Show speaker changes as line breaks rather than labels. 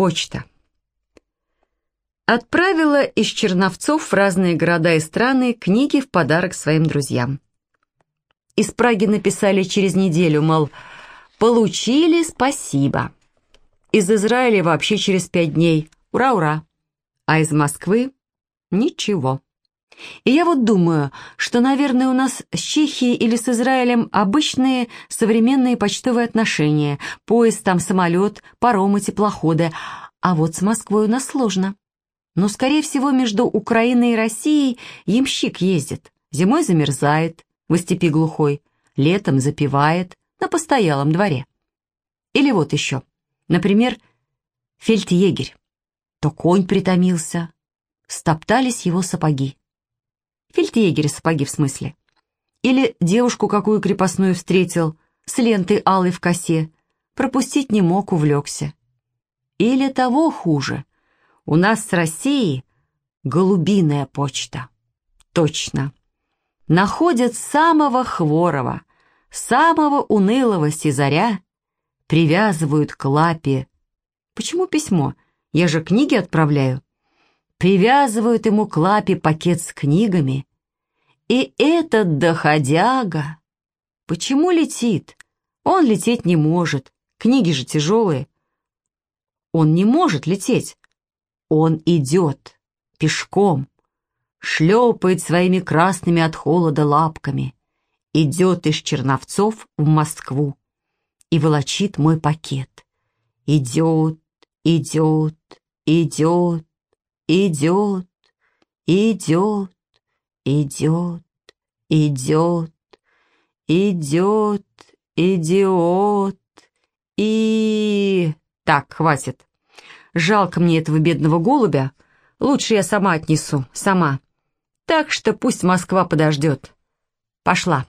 Почта. Отправила из Черновцов в разные города и страны книги в подарок своим друзьям. Из Праги написали через неделю, мол, «Получили, спасибо». Из Израиля вообще через пять дней, ура-ура. А из Москвы – ничего. И я вот думаю, что, наверное, у нас с Чехией или с Израилем обычные современные почтовые отношения. Поезд, там самолет, паромы, теплоходы. А вот с Москвой у нас сложно. Но, скорее всего, между Украиной и Россией ямщик ездит. Зимой замерзает, в степи глухой, летом запивает на постоялом дворе. Или вот еще, например, фельдъегерь. То конь притомился, стоптались его сапоги. Фельдъегерь сапоги в смысле. Или девушку какую крепостную встретил, с лентой алой в косе, пропустить не мог, увлекся. Или того хуже, у нас с Россией голубиная почта. Точно. Находят самого хворого, самого унылого сизаря, привязывают к лапе. Почему письмо? Я же книги отправляю привязывают ему к лапе пакет с книгами. И этот доходяга... Почему летит? Он лететь не может, книги же тяжелые. Он не может лететь. Он идет, пешком, шлепает своими красными от холода лапками, идет из Черновцов в Москву и волочит мой пакет. Идет, идет, идет, идет, идет, идет, идет, идет, идиот, и... Так, хватит. Жалко мне этого бедного голубя. Лучше я сама отнесу, сама. Так что пусть Москва подождет. Пошла.